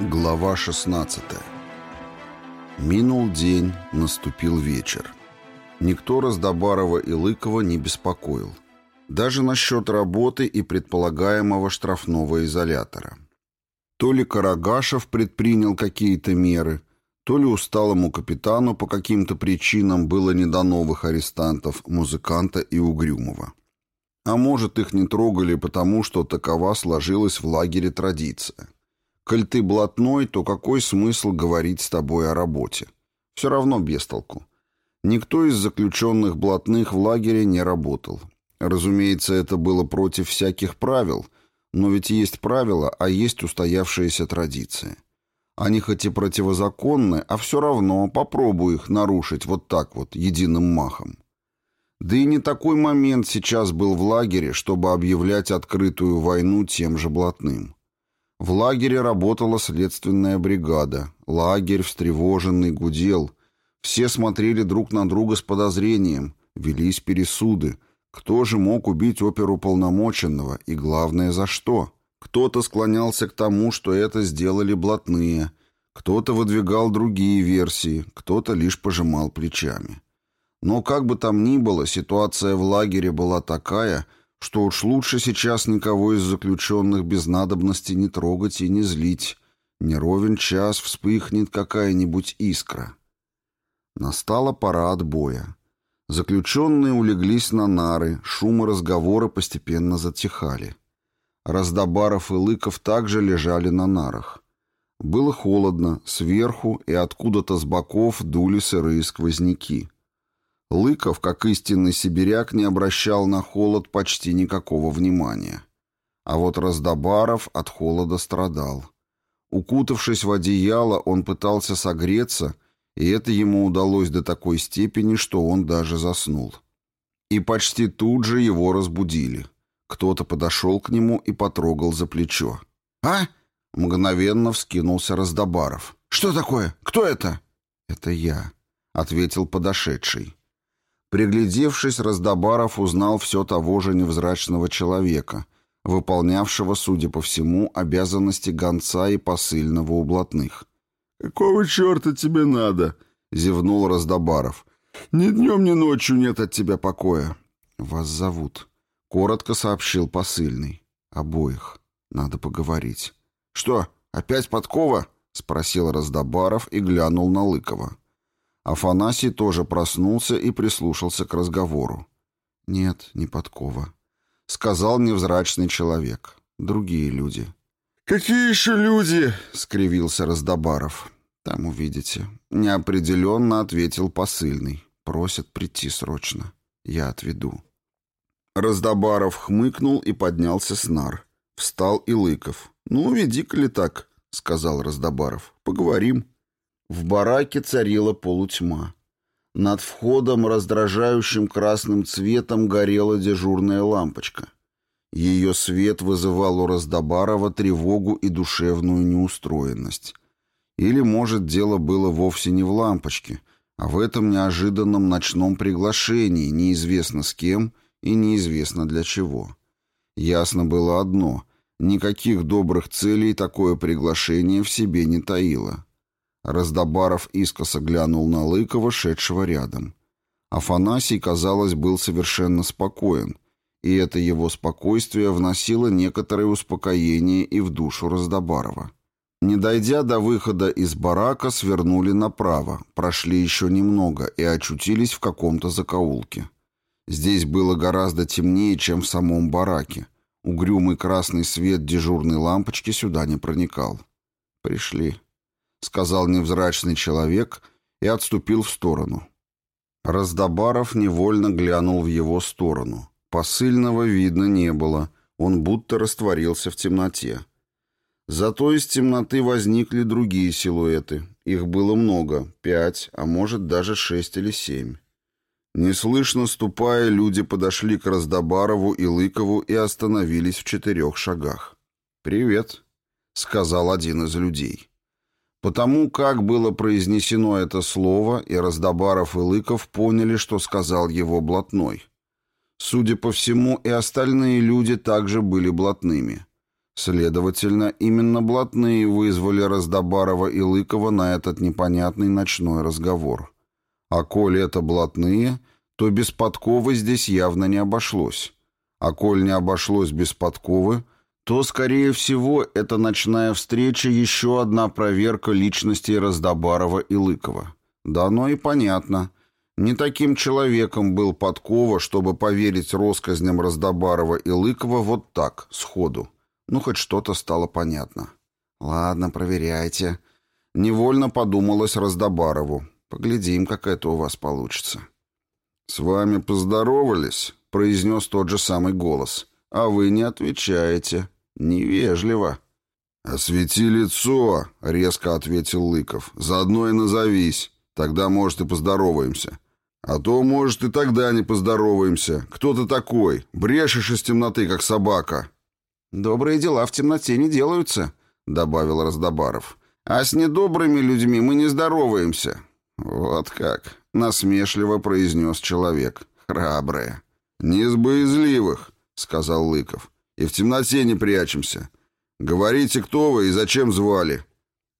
Глава 16 Минул день, наступил вечер. Никто Раздобарова и Лыкова не беспокоил. Даже насчет работы и предполагаемого штрафного изолятора. То ли Карагашев предпринял какие-то меры, то ли усталому капитану по каким-то причинам было не до новых арестантов, музыканта и Угрюмова. А может, их не трогали, потому что такова сложилась в лагере традиция – Коль ты блатной, то какой смысл говорить с тобой о работе? Все равно без толку. Никто из заключенных блатных в лагере не работал. Разумеется, это было против всяких правил, но ведь есть правила, а есть устоявшиеся традиции. Они хоть и противозаконны, а все равно попробуй их нарушить вот так вот, единым махом. Да и не такой момент сейчас был в лагере, чтобы объявлять открытую войну тем же блатным. В лагере работала следственная бригада. Лагерь встревоженный гудел. Все смотрели друг на друга с подозрением. Велись пересуды. Кто же мог убить оперу полномоченного? И главное, за что? Кто-то склонялся к тому, что это сделали блатные. Кто-то выдвигал другие версии. Кто-то лишь пожимал плечами. Но как бы там ни было, ситуация в лагере была такая – что уж лучше сейчас никого из заключенных без надобности не трогать и не злить. Не ровен час вспыхнет какая-нибудь искра. Настала пора отбоя. Заключенные улеглись на нары, шум и разговоры постепенно затихали. Раздобаров и Лыков также лежали на нарах. Было холодно, сверху и откуда-то с боков дули сырые сквозняки. Лыков, как истинный сибиряк, не обращал на холод почти никакого внимания. А вот Раздобаров от холода страдал. Укутавшись в одеяло, он пытался согреться, и это ему удалось до такой степени, что он даже заснул. И почти тут же его разбудили. Кто-то подошел к нему и потрогал за плечо. «А?» — мгновенно вскинулся Раздобаров. «Что такое? Кто это?» «Это я», — ответил подошедший. Приглядевшись, Раздобаров узнал все того же невзрачного человека, выполнявшего, судя по всему, обязанности гонца и посыльного у блатных. «Какого черта тебе надо?» — зевнул Раздобаров. «Ни днем, ни ночью нет от тебя покоя». «Вас зовут», — коротко сообщил посыльный. «Обоих. Надо поговорить». «Что, опять подкова?» — спросил Раздобаров и глянул на Лыкова. Афанасий тоже проснулся и прислушался к разговору. «Нет, не подкова», — сказал невзрачный человек. «Другие люди». «Какие еще люди?» — скривился Раздобаров. «Там увидите». Неопределенно ответил посыльный. «Просят прийти срочно. Я отведу». Раздобаров хмыкнул и поднялся с нар. Встал и Лыков. «Ну, веди-ка ли так», — сказал Раздобаров. «Поговорим». В бараке царила полутьма. Над входом раздражающим красным цветом горела дежурная лампочка. Ее свет вызывал у Раздобарова тревогу и душевную неустроенность. Или, может, дело было вовсе не в лампочке, а в этом неожиданном ночном приглашении, неизвестно с кем и неизвестно для чего. Ясно было одно — никаких добрых целей такое приглашение в себе не таило. Раздобаров искоса глянул на Лыкова, шедшего рядом. Афанасий, казалось, был совершенно спокоен, и это его спокойствие вносило некоторое успокоение и в душу Раздобарова. Не дойдя до выхода из барака, свернули направо, прошли еще немного и очутились в каком-то закоулке. Здесь было гораздо темнее, чем в самом бараке. Угрюмый красный свет дежурной лампочки сюда не проникал. Пришли. — сказал невзрачный человек и отступил в сторону. Раздобаров невольно глянул в его сторону. Посыльного видно не было, он будто растворился в темноте. Зато из темноты возникли другие силуэты. Их было много, пять, а может даже шесть или семь. Неслышно ступая, люди подошли к Раздобарову и Лыкову и остановились в четырех шагах. «Привет», — сказал один из людей. Потому как было произнесено это слово, и Раздобаров и Лыков поняли, что сказал его блатной. Судя по всему, и остальные люди также были блатными. Следовательно, именно блатные вызвали Раздобарова и Лыкова на этот непонятный ночной разговор. А коли это блатные, то без подковы здесь явно не обошлось. А коль не обошлось без подковы, то, скорее всего, это ночная встреча еще одна проверка личностей Раздобарова и Лыкова. Да оно и понятно. Не таким человеком был Подкова, чтобы поверить россказням Раздобарова и Лыкова вот так, сходу. Ну, хоть что-то стало понятно. Ладно, проверяйте. Невольно подумалось Раздобарову. Поглядим, как это у вас получится. «С вами поздоровались?» — произнес тот же самый голос. «А вы не отвечаете. Невежливо». «Освети лицо», — резко ответил Лыков. «Заодно и назовись. Тогда, может, и поздороваемся. А то, может, и тогда не поздороваемся. Кто ты такой? Брешешь из темноты, как собака». «Добрые дела в темноте не делаются», — добавил Раздобаров. «А с недобрыми людьми мы не здороваемся». «Вот как», — насмешливо произнес человек. «Храбрые». «Не из боязливых», — сказал Лыков. «И в темноте не прячемся. Говорите, кто вы и зачем звали».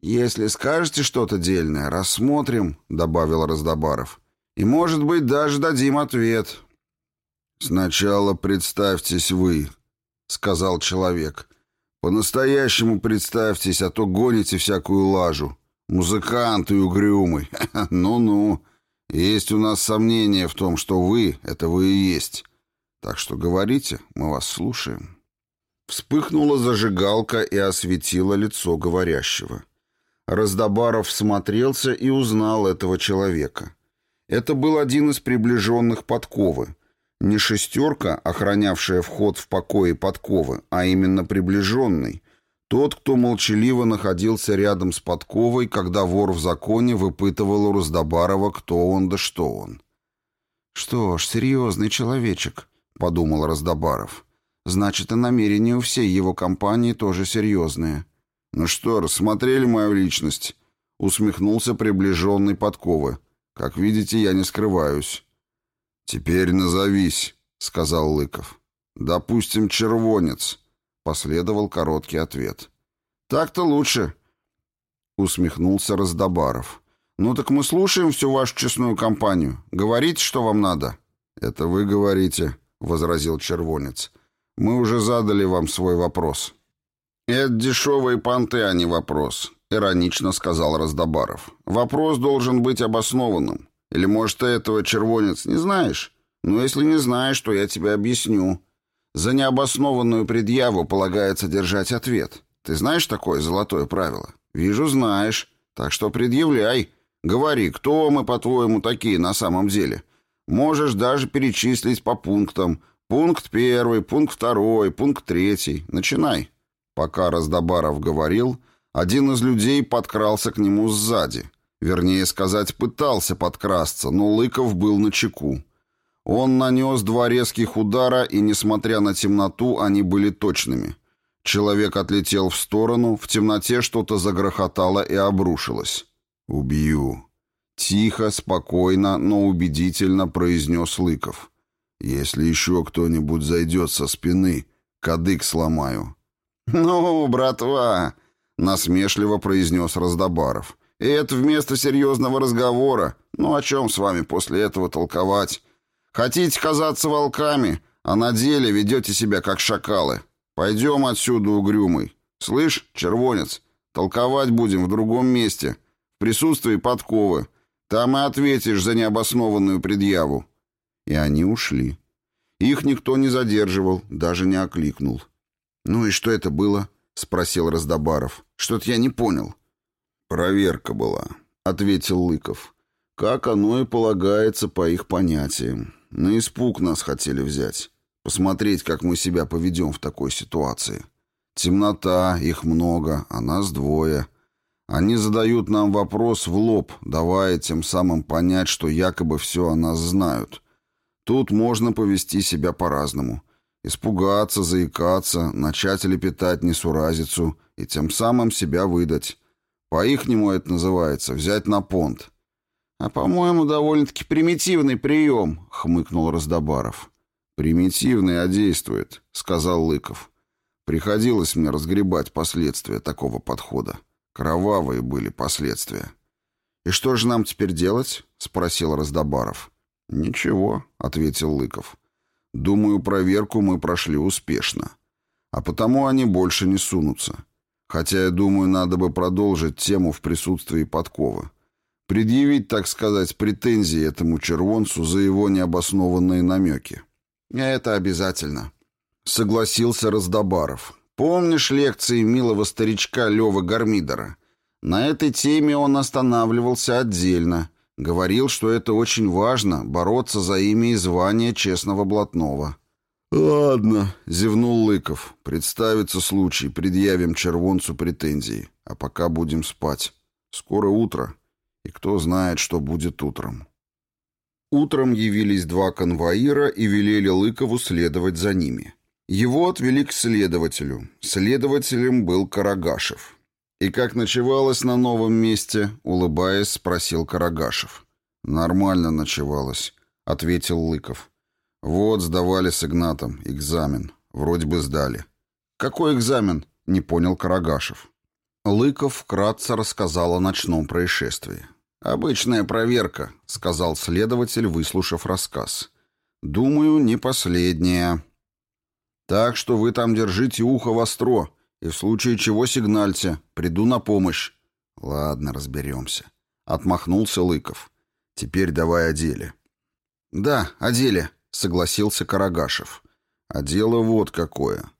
«Если скажете что-то дельное, рассмотрим», — добавил Раздобаров. «И, может быть, даже дадим ответ». «Сначала представьтесь вы», сказал человек. «По-настоящему представьтесь, а то гоните всякую лажу. Музыкант и угрюмый. Ну-ну. Есть у нас сомнения в том, что вы — это вы и есть. Так что говорите, мы вас слушаем». Вспыхнула зажигалка и осветила лицо говорящего. Раздобаров смотрелся и узнал этого человека. Это был один из приближенных подковы, не шестерка, охранявшая вход в покои подковы, а именно приближенный. Тот, кто молчаливо находился рядом с подковой, когда вор в законе выпытывал у Раздобарова, кто он да что он. «Что ж, серьезный человечек», — подумал Раздобаров. «Значит, и намерения у всей его компании тоже серьезные». «Ну что, рассмотрели мою личность?» — усмехнулся приближенный подковы. «Как видите, я не скрываюсь». «Теперь назовись», — сказал Лыков. «Допустим, червонец», — последовал короткий ответ. «Так-то лучше», — усмехнулся Раздобаров. «Ну так мы слушаем всю вашу честную компанию. Говорите, что вам надо». «Это вы говорите», — возразил червонец. «Мы уже задали вам свой вопрос». «Это дешевые понты, а не вопрос», — иронично сказал Раздобаров. «Вопрос должен быть обоснованным. Или, может, ты этого, червонец, не знаешь? Ну, если не знаешь, то я тебе объясню. За необоснованную предъяву полагается держать ответ. Ты знаешь такое золотое правило? Вижу, знаешь. Так что предъявляй. Говори, кто мы, по-твоему, такие на самом деле. Можешь даже перечислить по пунктам. Пункт первый, пункт второй, пункт третий. Начинай. Пока Раздобаров говорил, один из людей подкрался к нему сзади — Вернее сказать, пытался подкрасться, но Лыков был на чеку. Он нанес два резких удара, и, несмотря на темноту, они были точными. Человек отлетел в сторону, в темноте что-то загрохотало и обрушилось. «Убью». Тихо, спокойно, но убедительно произнес Лыков. «Если еще кто-нибудь зайдет со спины, кадык сломаю». «Ну, братва!» — насмешливо произнес Раздобаров. Это вместо серьезного разговора. Ну, о чем с вами после этого толковать? Хотите казаться волками, а на деле ведете себя как шакалы. Пойдем отсюда, угрюмый. Слышь, червонец, толковать будем в другом месте, в присутствии подковы. Там и ответишь за необоснованную предъяву». И они ушли. Их никто не задерживал, даже не окликнул. «Ну и что это было?» — спросил Раздобаров. «Что-то я не понял». «Проверка была», — ответил Лыков. «Как оно и полагается по их понятиям. На испуг нас хотели взять. Посмотреть, как мы себя поведем в такой ситуации. Темнота, их много, а нас двое. Они задают нам вопрос в лоб, давая тем самым понять, что якобы все о нас знают. Тут можно повести себя по-разному. Испугаться, заикаться, начать лепетать несуразицу и тем самым себя выдать». По-ихнему это называется «взять на понт». «А, по-моему, довольно-таки примитивный прием», — хмыкнул Раздобаров. «Примитивный, а действует», — сказал Лыков. «Приходилось мне разгребать последствия такого подхода. Кровавые были последствия». «И что же нам теперь делать?» — спросил Раздобаров. «Ничего», — ответил Лыков. «Думаю, проверку мы прошли успешно. А потому они больше не сунутся. Хотя, я думаю, надо бы продолжить тему в присутствии подковы. Предъявить, так сказать, претензии этому червонцу за его необоснованные намеки. «Это обязательно», — согласился Раздобаров. «Помнишь лекции милого старичка Лёвы Гармидера? На этой теме он останавливался отдельно. Говорил, что это очень важно — бороться за имя и звание честного блатного». «Ладно», — зевнул Лыков. «Представится случай, предъявим червонцу претензии. А пока будем спать. Скоро утро, и кто знает, что будет утром». Утром явились два конвоира и велели Лыкову следовать за ними. Его отвели к следователю. Следователем был Карагашев. «И как ночевалось на новом месте?» — улыбаясь, спросил Карагашев. «Нормально ночевалось», — ответил Лыков. «Вот, сдавали с Игнатом. Экзамен. Вроде бы сдали». «Какой экзамен?» — не понял Карагашев. Лыков вкратце рассказал о ночном происшествии. «Обычная проверка», — сказал следователь, выслушав рассказ. «Думаю, не последняя. Так что вы там держите ухо востро, и в случае чего сигнальте. Приду на помощь». «Ладно, разберемся», — отмахнулся Лыков. «Теперь давай о деле». «Да, о деле», согласился Карагашев. А дело вот какое.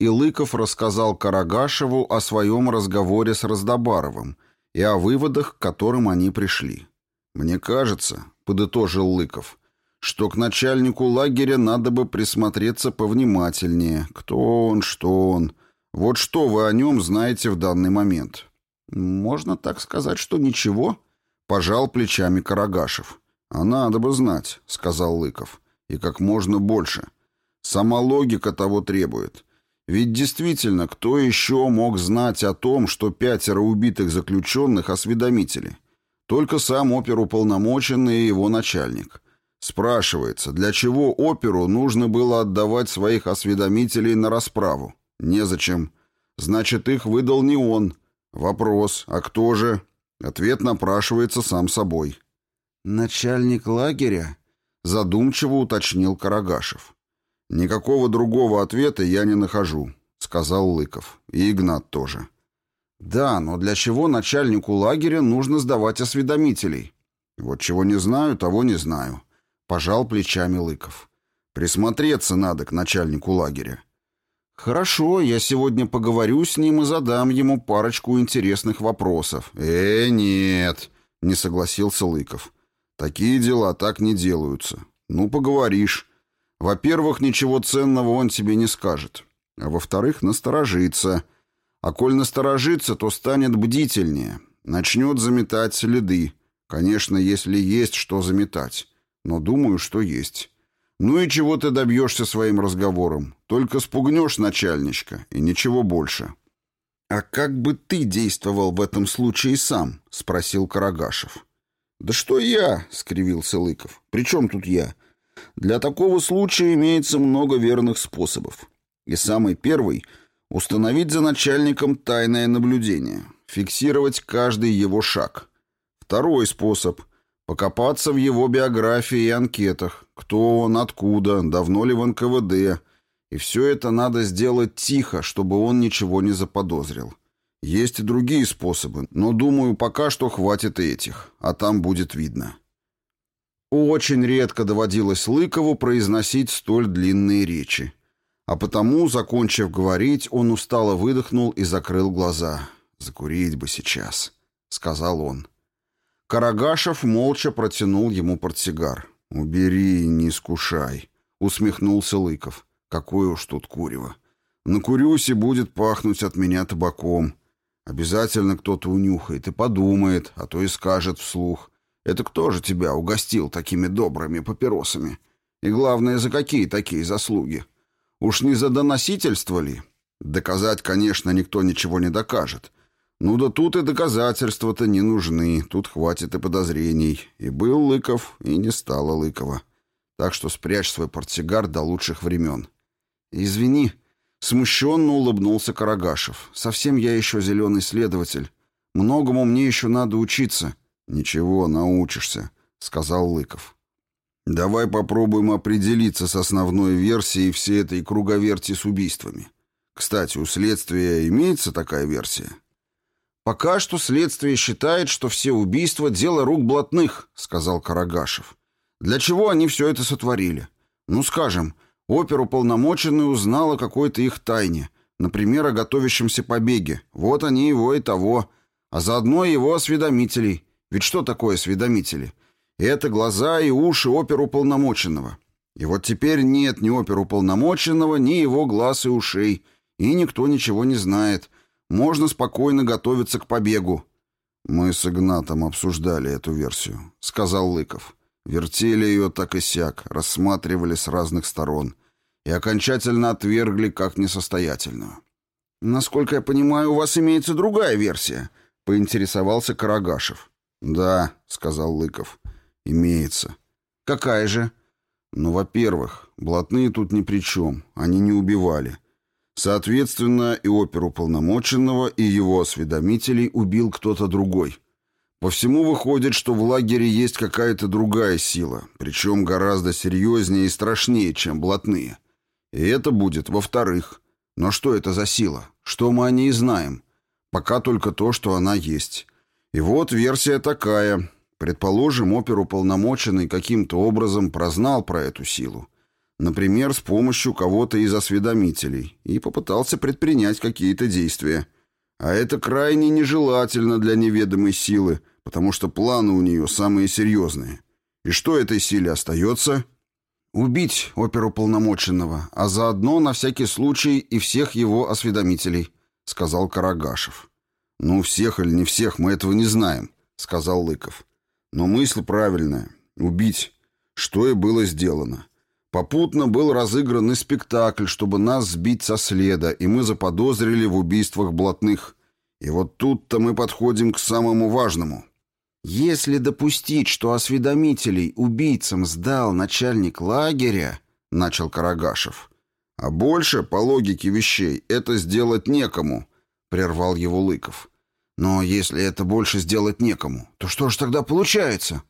И Лыков рассказал Карагашеву о своем разговоре с Раздобаровым и о выводах, к которым они пришли. «Мне кажется», — подытожил Лыков, — «что к начальнику лагеря надо бы присмотреться повнимательнее. Кто он, что он. Вот что вы о нем знаете в данный момент». «Можно так сказать, что ничего?» — пожал плечами Карагашев. «А надо бы знать», — сказал Лыков и как можно больше. Сама логика того требует. Ведь действительно, кто еще мог знать о том, что пятеро убитых заключенных осведомители? Только сам оперуполномоченный и его начальник. Спрашивается, для чего оперу нужно было отдавать своих осведомителей на расправу? Незачем. Значит, их выдал не он. Вопрос, а кто же? Ответ напрашивается сам собой. «Начальник лагеря?» Задумчиво уточнил Карагашев. «Никакого другого ответа я не нахожу», — сказал Лыков. «И Игнат тоже». «Да, но для чего начальнику лагеря нужно сдавать осведомителей?» «Вот чего не знаю, того не знаю», — пожал плечами Лыков. «Присмотреться надо к начальнику лагеря». «Хорошо, я сегодня поговорю с ним и задам ему парочку интересных вопросов». «Э, нет», — не согласился Лыков. Такие дела так не делаются. Ну, поговоришь. Во-первых, ничего ценного он тебе не скажет. А во-вторых, насторожится. А коль насторожится, то станет бдительнее. Начнет заметать следы. Конечно, если есть что заметать. Но думаю, что есть. Ну и чего ты добьешься своим разговором? Только спугнешь начальничка, и ничего больше. «А как бы ты действовал в этом случае сам?» — спросил Карагашев. «Да что я?» — скривился Лыков. «При чем тут я? Для такого случая имеется много верных способов. И самый первый — установить за начальником тайное наблюдение, фиксировать каждый его шаг. Второй способ — покопаться в его биографии и анкетах, кто он, откуда, давно ли в НКВД. И все это надо сделать тихо, чтобы он ничего не заподозрил. Есть и другие способы, но, думаю, пока что хватит этих, а там будет видно. Очень редко доводилось Лыкову произносить столь длинные речи. А потому, закончив говорить, он устало выдохнул и закрыл глаза. «Закурить бы сейчас», — сказал он. Карагашев молча протянул ему портсигар. «Убери, не искушай», — усмехнулся Лыков. «Какое уж тут курево. Накурюсь и будет пахнуть от меня табаком. Обязательно кто-то унюхает и подумает, а то и скажет вслух. Это кто же тебя угостил такими добрыми папиросами? И главное, за какие такие заслуги? Уж не за доносительство ли? Доказать, конечно, никто ничего не докажет. Ну да тут и доказательства-то не нужны, тут хватит и подозрений. И был Лыков, и не стало Лыкова. Так что спрячь свой портсигар до лучших времен. Извини, смущенно улыбнулся Карагашев. Совсем я еще зеленый следователь. Многому мне еще надо учиться. Ничего, научишься, сказал Лыков. Давай попробуем определиться с основной версией всей этой круговерти с убийствами. Кстати, у следствия имеется такая версия? Пока что следствие считает, что все убийства — дело рук блатных, сказал Карагашев. Для чего они все это сотворили? Ну, скажем, оперуполномоченный узнал о какой-то их тайне, например, о готовящемся побеге. Вот они его и того. А заодно его осведомителей. Ведь что такое осведомители? Это глаза и уши оперуполномоченного. И вот теперь нет ни оперуполномоченного, ни его глаз и ушей, и никто ничего не знает. Можно спокойно готовиться к побегу. Мы с Игнатом обсуждали эту версию, сказал Лыков. Вертели ее так и сяк, рассматривали с разных сторон и окончательно отвергли как несостоятельную. «Насколько я понимаю, у вас имеется другая версия», — поинтересовался Карагашев. «Да», — сказал Лыков. «Имеется». «Какая же?» «Ну, во-первых, блатные тут ни при чем, они не убивали. Соответственно, и оперу полномоченного, и его осведомителей убил кто-то другой. По всему выходит, что в лагере есть какая-то другая сила, причем гораздо серьезнее и страшнее, чем блатные. И это будет во-вторых. Но что это за сила? Что мы о ней знаем? Пока только то, что она есть. И вот версия такая. Предположим, оперуполномоченный каким-то образом прознал про эту силу. Например, с помощью кого-то из осведомителей. И попытался предпринять какие-то действия. А это крайне нежелательно для неведомой силы, потому что планы у нее самые серьезные. И что этой силе остается? Убить оперуполномоченного, а заодно на всякий случай и всех его осведомителей, сказал Карагашев. Ну, всех или не всех, мы этого не знаем, сказал Лыков. Но мысль правильная. Убить. Что и было сделано. Попутно был разыгран и спектакль, чтобы нас сбить со следа, и мы заподозрили в убийствах блатных. И вот тут-то мы подходим к самому важному. Если допустить, что осведомителей убийцам сдал начальник лагеря, начал Карагашев, а больше, по логике вещей, это сделать некому, прервал его Лыков. Но если это больше сделать некому, то что ж тогда получается?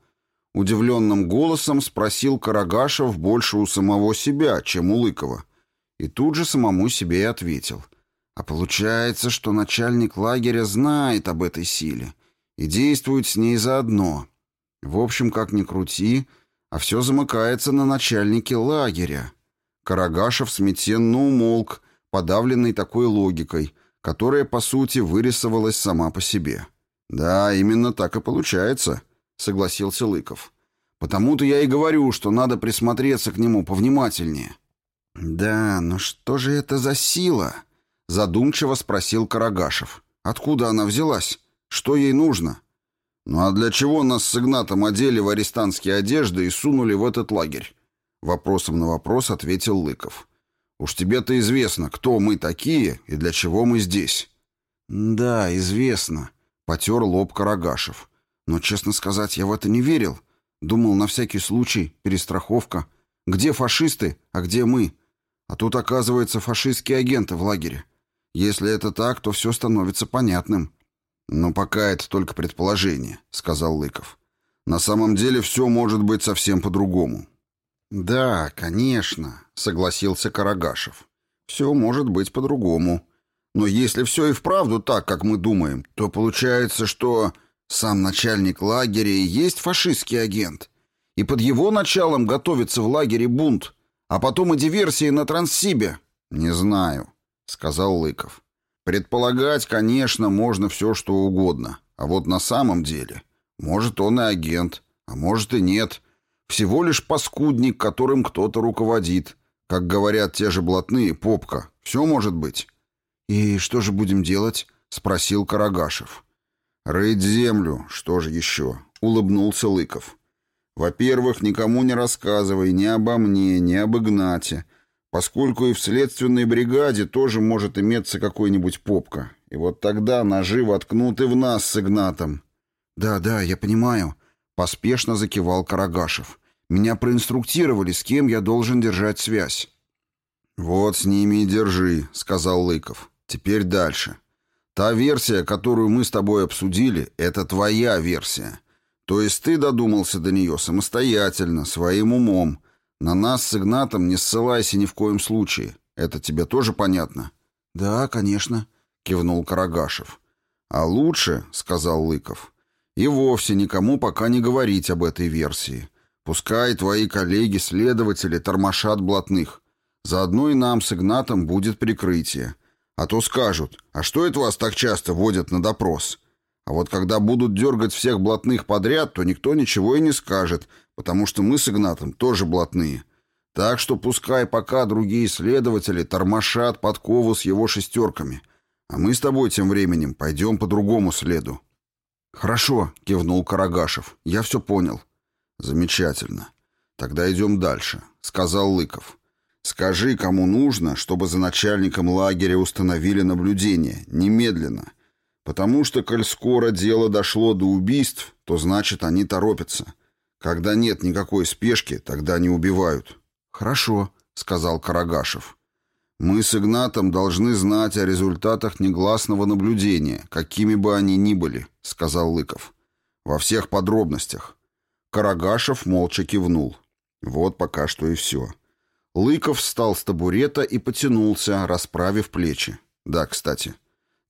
Удивленным голосом спросил Карагашев больше у самого себя, чем у Лыкова. И тут же самому себе и ответил. А получается, что начальник лагеря знает об этой силе и действует с ней заодно. В общем, как ни крути, а все замыкается на начальнике лагеря. Карагашев смятенно умолк, подавленный такой логикой, которая, по сути, вырисовалась сама по себе. «Да, именно так и получается», — согласился Лыков. «Потому-то я и говорю, что надо присмотреться к нему повнимательнее». «Да, но что же это за сила?» — задумчиво спросил Карагашев. «Откуда она взялась? Что ей нужно?» «Ну а для чего нас с Игнатом одели в арестантские одежды и сунули в этот лагерь?» Вопросом на вопрос ответил Лыков. Уж тебе-то известно, кто мы такие и для чего мы здесь». «Да, известно», — потер лоб Карагашев. «Но, честно сказать, я в это не верил. Думал, на всякий случай, перестраховка. Где фашисты, а где мы? А тут, оказывается, фашистские агенты в лагере. Если это так, то все становится понятным». «Но пока это только предположение», — сказал Лыков. «На самом деле все может быть совсем по-другому. «Да, конечно», — согласился Карагашев. «Все может быть по-другому. Но если все и вправду так, как мы думаем, то получается, что сам начальник лагеря и есть фашистский агент. И под его началом готовится в лагере бунт, а потом и диверсии на Транссибе». «Не знаю», — сказал Лыков. «Предполагать, конечно, можно все, что угодно. А вот на самом деле, может, он и агент, а может и нет». Всего лишь паскудник, которым кто-то руководит. Как говорят те же блатные, попка. Все может быть. «И что же будем делать?» — спросил Карагашев. «Рыть землю. Что же еще?» — улыбнулся Лыков. «Во-первых, никому не рассказывай ни обо мне, ни об Игнате, поскольку и в следственной бригаде тоже может иметься какой-нибудь попка. И вот тогда ножи воткнут и в нас с Игнатом». «Да, да, я понимаю», Поспешно закивал Карагашев. Меня проинструктировали, с кем я должен держать связь». «Вот с ними и держи», — сказал Лыков. «Теперь дальше. Та версия, которую мы с тобой обсудили, это твоя версия. То есть ты додумался до нее самостоятельно, своим умом. На нас с Игнатом не ссылайся ни в коем случае. Это тебе тоже понятно?» «Да, конечно», — кивнул Карагашев. «А лучше», — сказал Лыков, — «и вовсе никому пока не говорить об этой версии. Пускай твои коллеги-следователи тормошат блатных. Заодно и нам с Игнатом будет прикрытие. А то скажут, а что это вас так часто водят на допрос? А вот когда будут дергать всех блатных подряд, то никто ничего и не скажет, потому что мы с Игнатом тоже блатные. Так что пускай пока другие следователи тормошат подкову с его шестерками. А мы с тобой тем временем пойдем по другому следу. «Хорошо», — кивнул Карагашев. «Я все понял». «Замечательно. Тогда идем дальше», — сказал Лыков. «Скажи, кому нужно, чтобы за начальником лагеря установили наблюдение, немедленно. Потому что, коль скоро дело дошло до убийств, то значит, они торопятся. Когда нет никакой спешки, тогда не убивают». «Хорошо», — сказал Карагашев. «Мы с Игнатом должны знать о результатах негласного наблюдения, какими бы они ни были», — сказал Лыков. «Во всех подробностях. Карагашев молча кивнул. Вот пока что и все. Лыков встал с табурета и потянулся, расправив плечи. Да, кстати.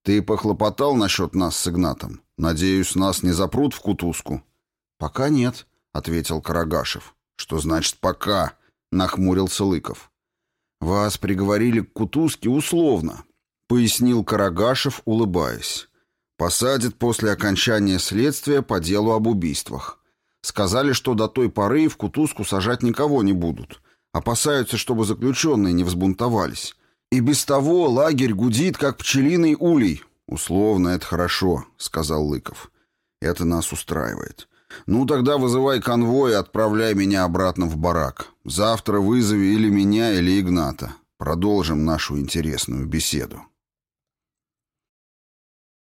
Ты похлопотал насчет нас с Игнатом? Надеюсь, нас не запрут в кутузку? Пока нет, ответил Карагашев. Что значит «пока»? Нахмурился Лыков. Вас приговорили к кутузке условно, пояснил Карагашев, улыбаясь. Посадят после окончания следствия по делу об убийствах. Сказали, что до той поры в кутузку сажать никого не будут. Опасаются, чтобы заключенные не взбунтовались. И без того лагерь гудит, как пчелиный улей. «Условно, это хорошо», — сказал Лыков. «Это нас устраивает. Ну, тогда вызывай конвой и отправляй меня обратно в барак. Завтра вызови или меня, или Игната. Продолжим нашу интересную беседу».